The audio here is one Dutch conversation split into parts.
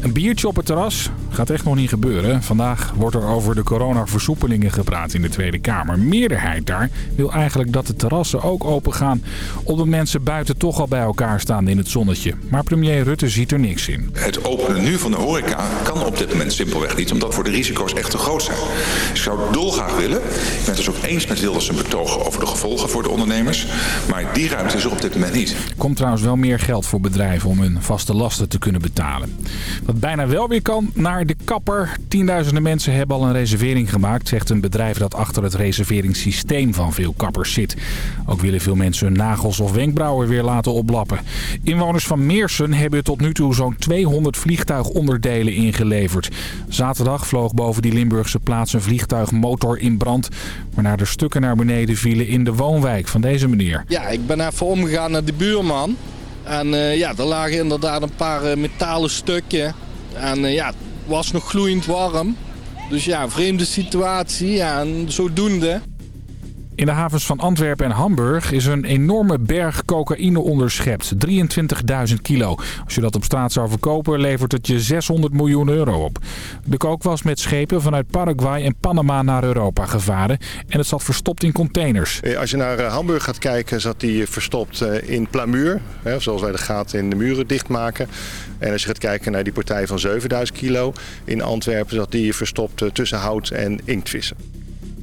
Een biertje op het terras gaat echt nog niet gebeuren. Vandaag wordt er over de coronaversoepelingen gepraat in de Tweede Kamer. Meerderheid daar wil eigenlijk dat de terrassen ook open gaan... omdat mensen buiten toch al bij elkaar staan in het zonnetje. Maar premier Rutte ziet er niks in. Het openen nu van de horeca kan op dit moment simpelweg niet... omdat voor de risico's echt te groot zijn. Ik zou dolgraag willen. Ik ben het dus ook eens met Wilders een betogen over de gevolgen voor de ondernemers. Maar die ruimte is er op dit moment niet. Er komt trouwens wel meer geld voor bedrijven om hun vaste lasten te kunnen betalen. Wat bijna wel weer kan, naar de kapper. Tienduizenden mensen hebben al een reservering gemaakt, zegt een bedrijf dat achter het reserveringssysteem van veel kappers zit. Ook willen veel mensen hun nagels of wenkbrauwen weer laten oplappen. Inwoners van Meersen hebben tot nu toe zo'n 200 vliegtuigonderdelen ingeleverd. Zaterdag vloog boven die Limburgse plaats een vliegtuigmotor in brand, waarna er stukken naar beneden vielen in de woonwijk van deze meneer. Ja, ik ben even omgegaan naar de buurman. En uh, ja, er lagen inderdaad een paar uh, metalen stukken. En uh, ja, het was nog gloeiend warm. Dus ja, vreemde situatie. En zodoende. In de havens van Antwerpen en Hamburg is een enorme berg cocaïne onderschept. 23.000 kilo. Als je dat op straat zou verkopen, levert het je 600 miljoen euro op. De kook was met schepen vanuit Paraguay en Panama naar Europa gevaren. En het zat verstopt in containers. Als je naar Hamburg gaat kijken, zat die verstopt in plamuur. Zoals wij de gaten in de muren dichtmaken. En als je gaat kijken naar die partij van 7000 kilo in Antwerpen, zat die verstopt tussen hout en inktvissen.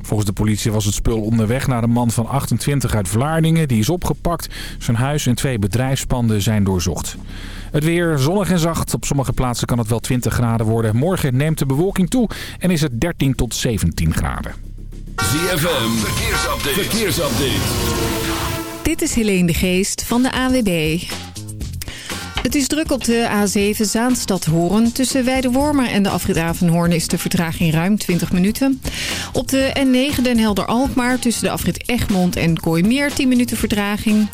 Volgens de politie was het spul onderweg naar een man van 28 uit Vlaardingen. Die is opgepakt. Zijn huis en twee bedrijfspanden zijn doorzocht. Het weer zonnig en zacht. Op sommige plaatsen kan het wel 20 graden worden. Morgen neemt de bewolking toe en is het 13 tot 17 graden. ZFM, verkeersupdate. verkeersupdate. Dit is Helene de Geest van de AWB. Het is druk op de A7 Zaanstad-Hoorn. Tussen Weidewormer en de afrit Avenhoorn is de vertraging ruim 20 minuten. Op de N9 Den Helder-Alkmaar tussen de afrit Egmond en Kooimeer 10 minuten vertraging.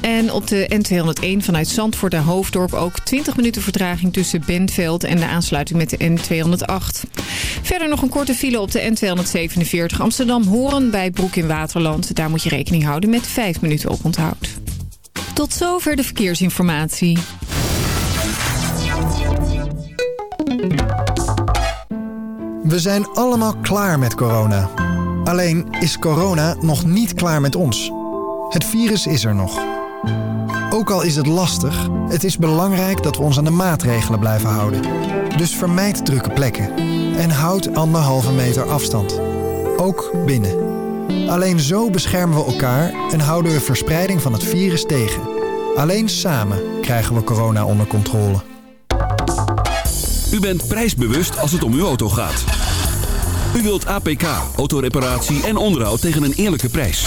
En op de N201 vanuit Zandvoort naar Hoofddorp ook 20 minuten vertraging tussen Bentveld en de aansluiting met de N208. Verder nog een korte file op de N247 Amsterdam-Horen bij Broek in Waterland. Daar moet je rekening houden met 5 minuten op onthoud. Tot zover de verkeersinformatie. We zijn allemaal klaar met corona. Alleen is corona nog niet klaar met ons. Het virus is er nog. Ook al is het lastig, het is belangrijk dat we ons aan de maatregelen blijven houden. Dus vermijd drukke plekken. En houd anderhalve meter afstand. Ook binnen. Alleen zo beschermen we elkaar en houden we verspreiding van het virus tegen. Alleen samen krijgen we corona onder controle. U bent prijsbewust als het om uw auto gaat. U wilt APK, autoreparatie en onderhoud tegen een eerlijke prijs.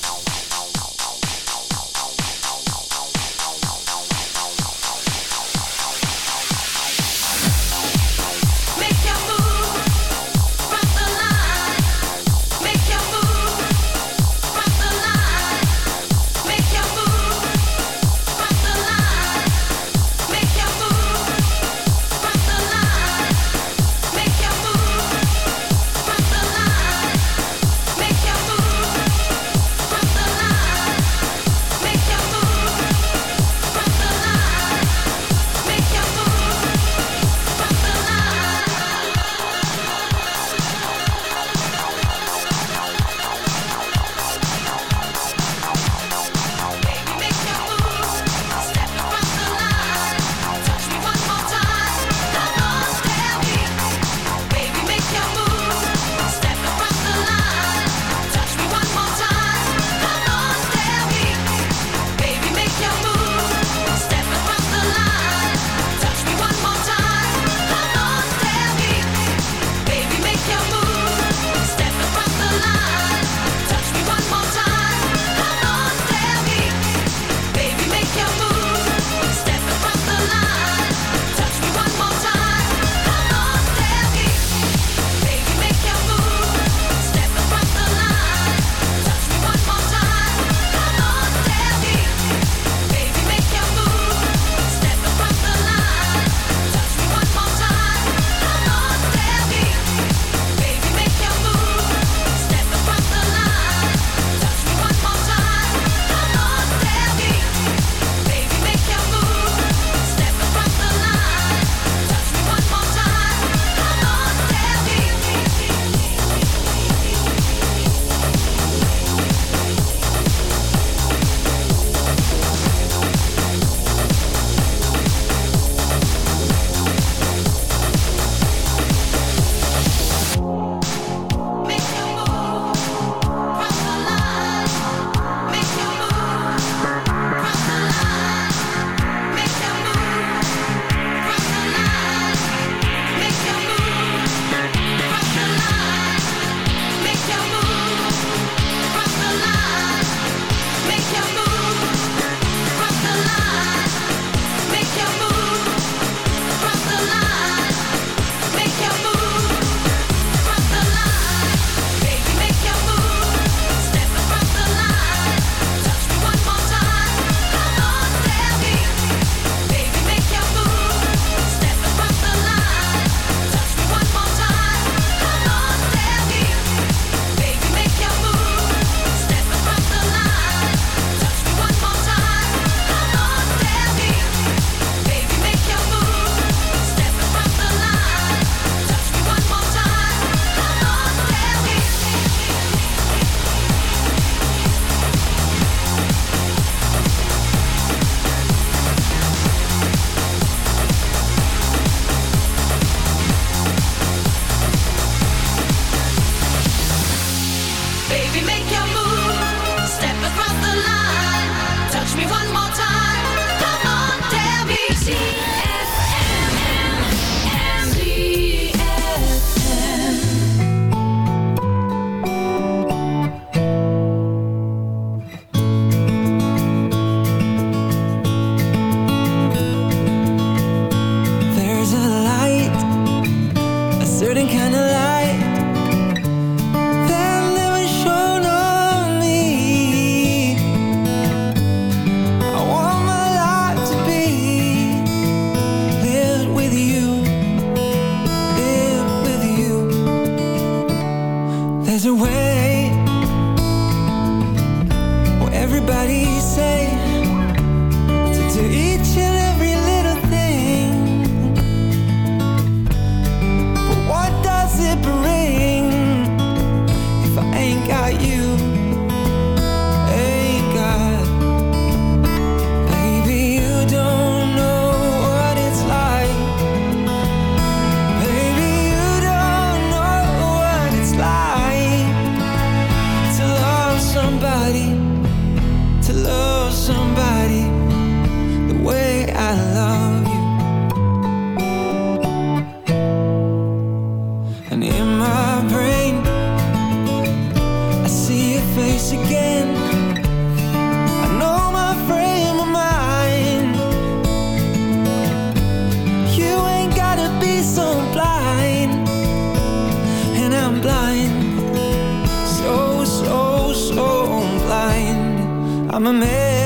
me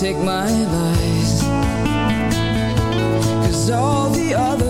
take my lies Cause all the other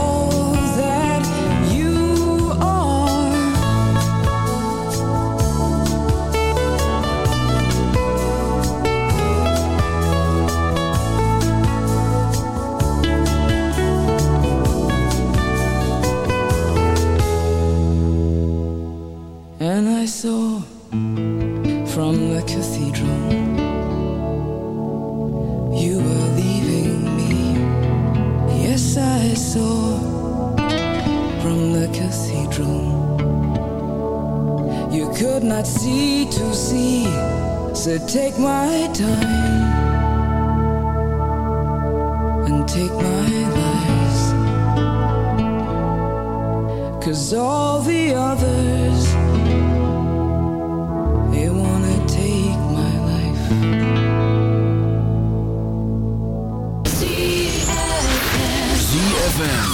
take my time and take my lies. Cause all the others, they wanna take my life. ZFM.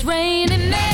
It's raining men.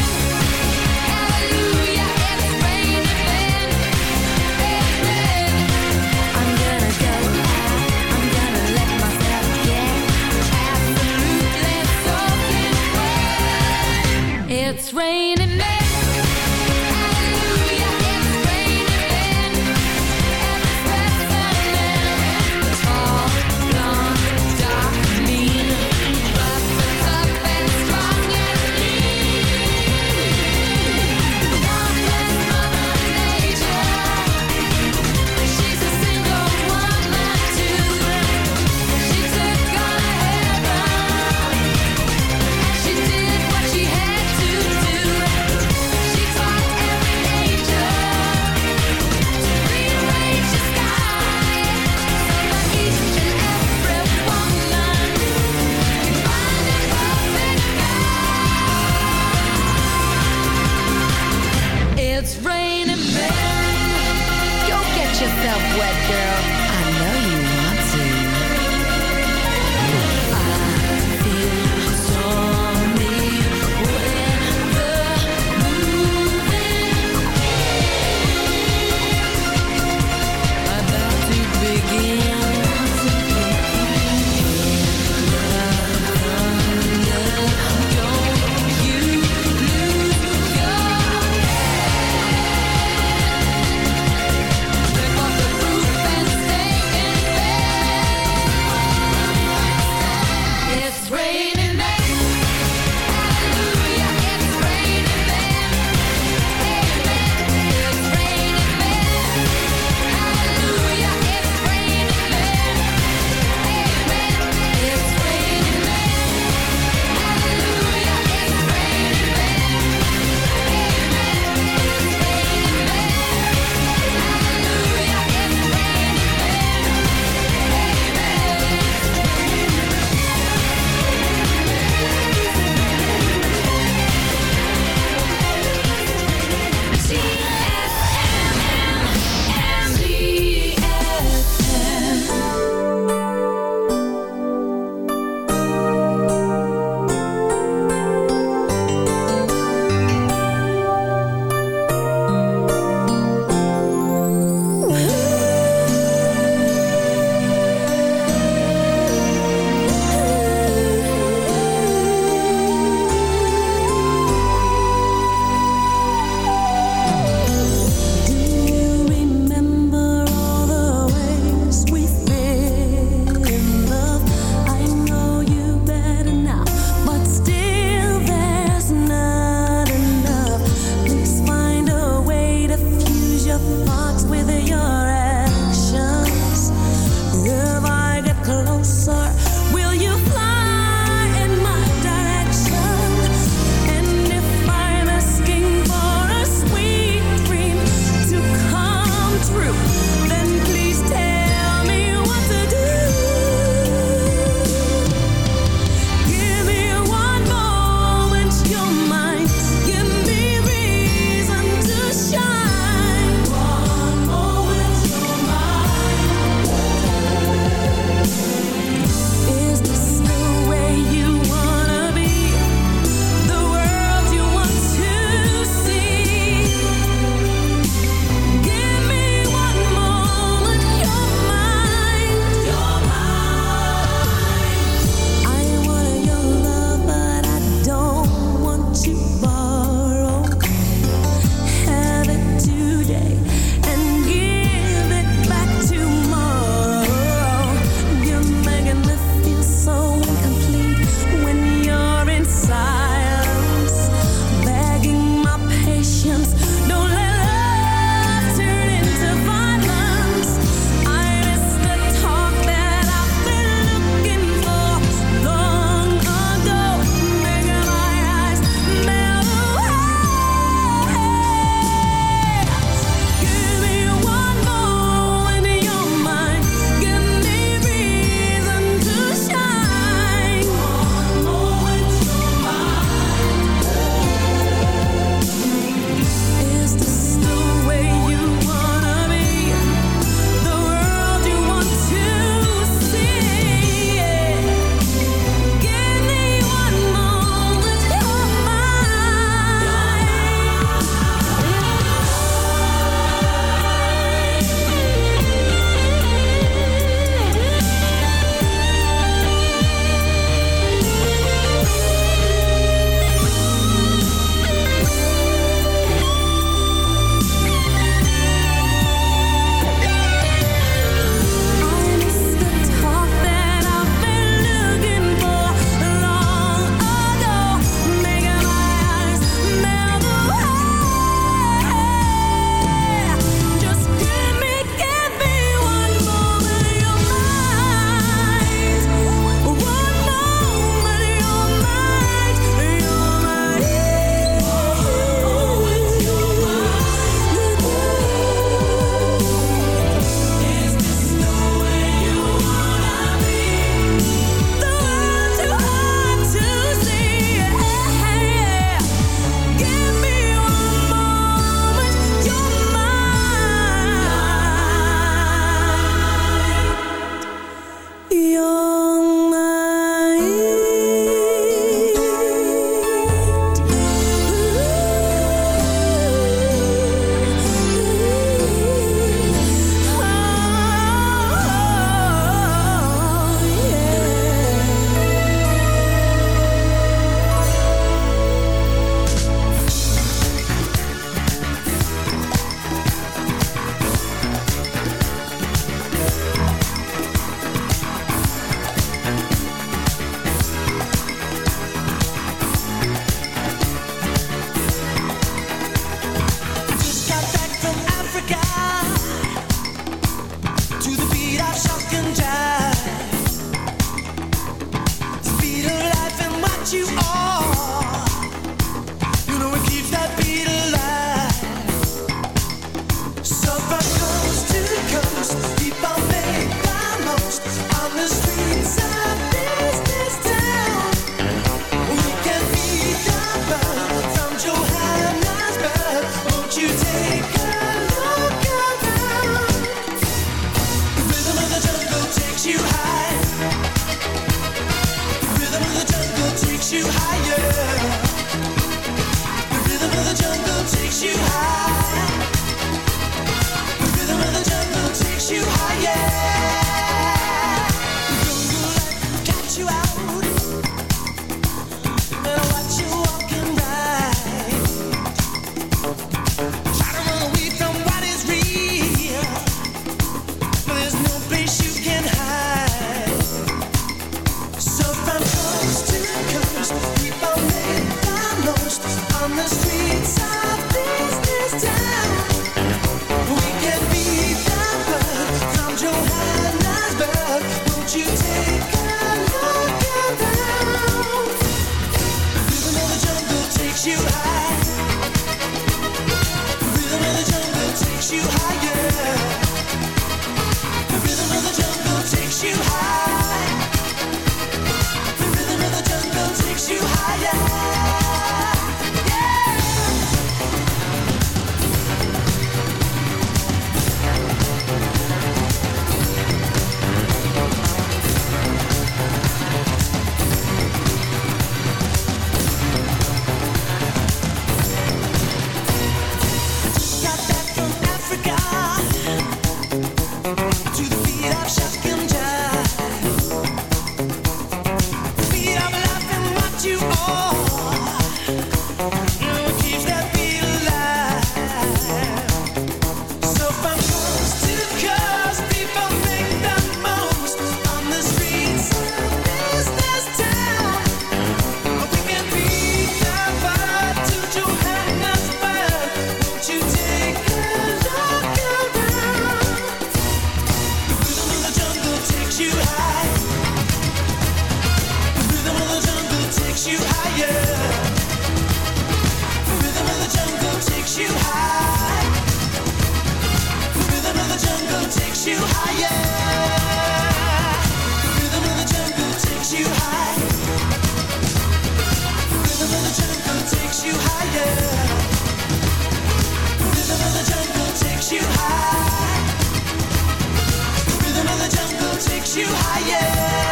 You higher.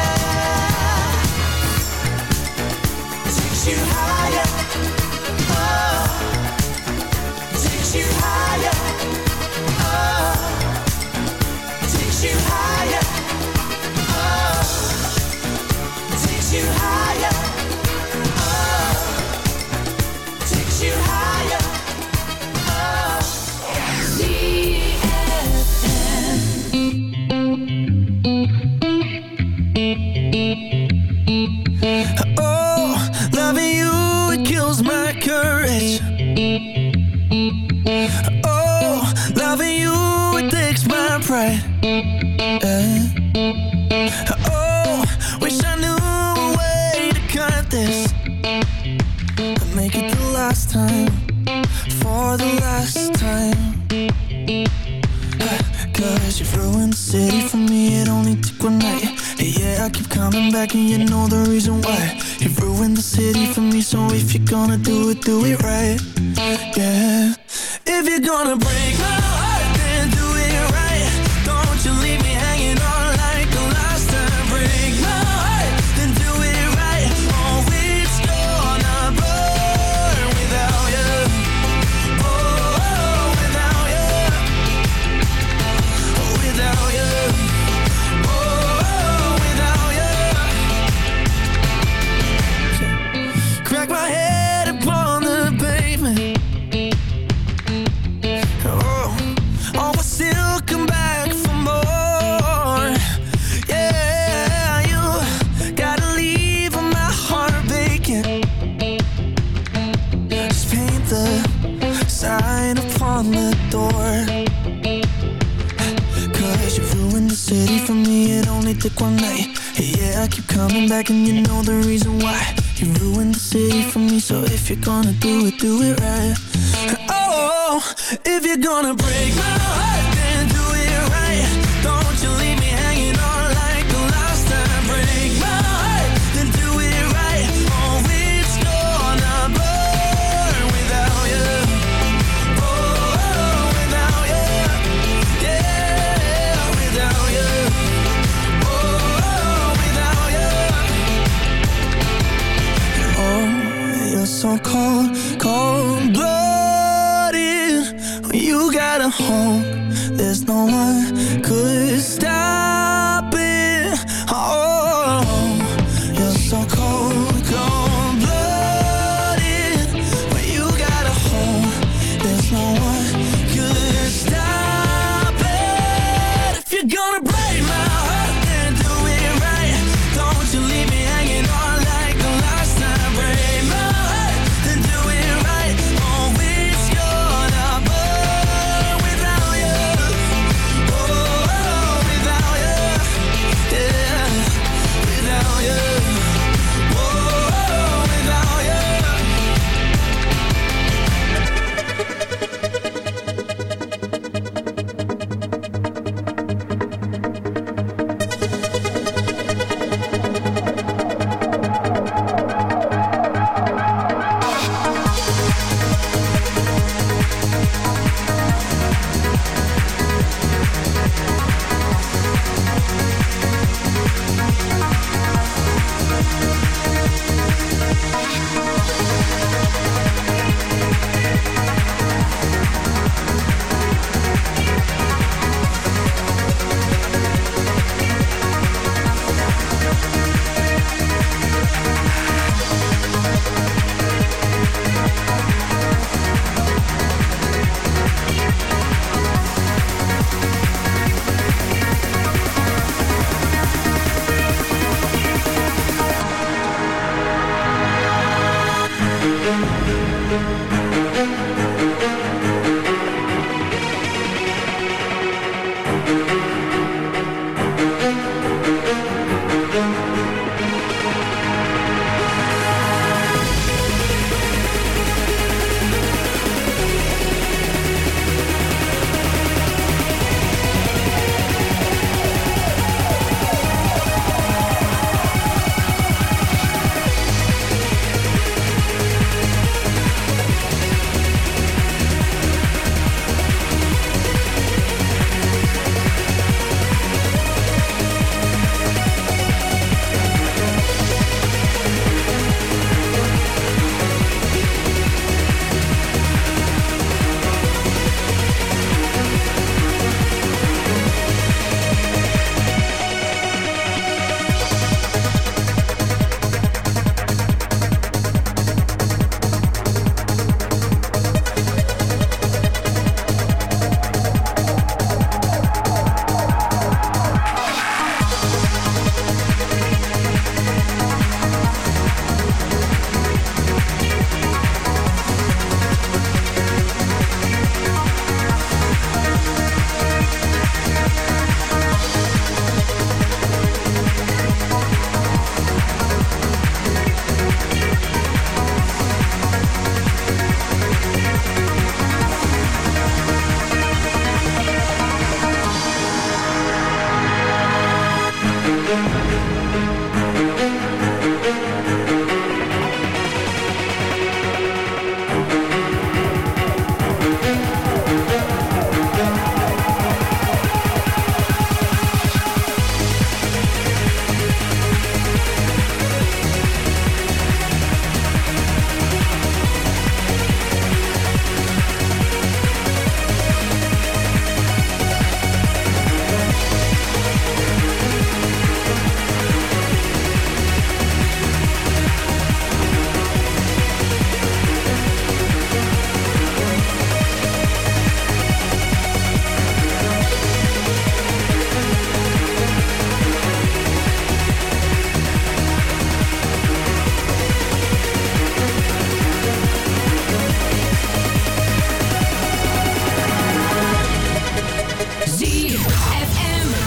do it right.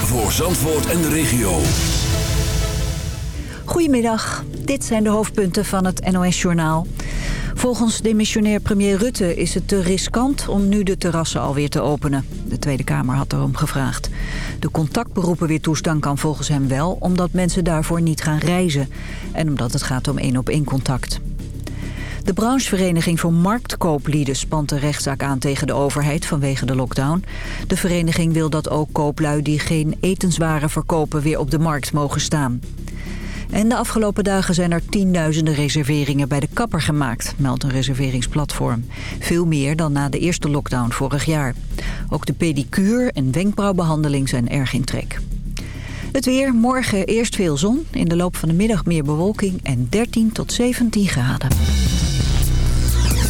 Voor Zandvoort en de regio. Goedemiddag, dit zijn de hoofdpunten van het NOS-journaal. Volgens demissionair premier Rutte is het te riskant om nu de terrassen alweer te openen. De Tweede Kamer had erom gevraagd. De contactberoepen weer toestaan kan volgens hem wel... omdat mensen daarvoor niet gaan reizen. En omdat het gaat om één-op-één contact. De branchevereniging voor marktkooplieden spant de rechtszaak aan tegen de overheid vanwege de lockdown. De vereniging wil dat ook kooplui die geen etenswaren verkopen weer op de markt mogen staan. En de afgelopen dagen zijn er tienduizenden reserveringen bij de kapper gemaakt, meldt een reserveringsplatform. Veel meer dan na de eerste lockdown vorig jaar. Ook de pedicure en wenkbrauwbehandeling zijn erg in trek. Het weer, morgen eerst veel zon, in de loop van de middag meer bewolking en 13 tot 17 graden.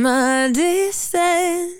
my distance.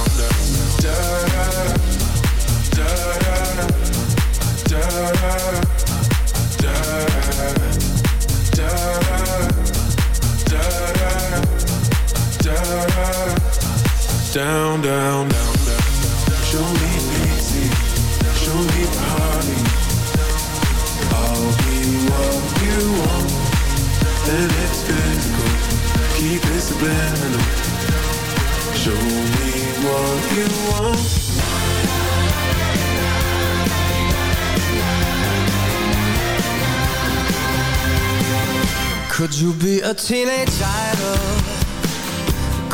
down, down, down, down. Show me pity, show me party. I'll be what you want, and it's physical. Keep it subliminal. Show me what you want. Could you be a teenage idol?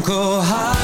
go high.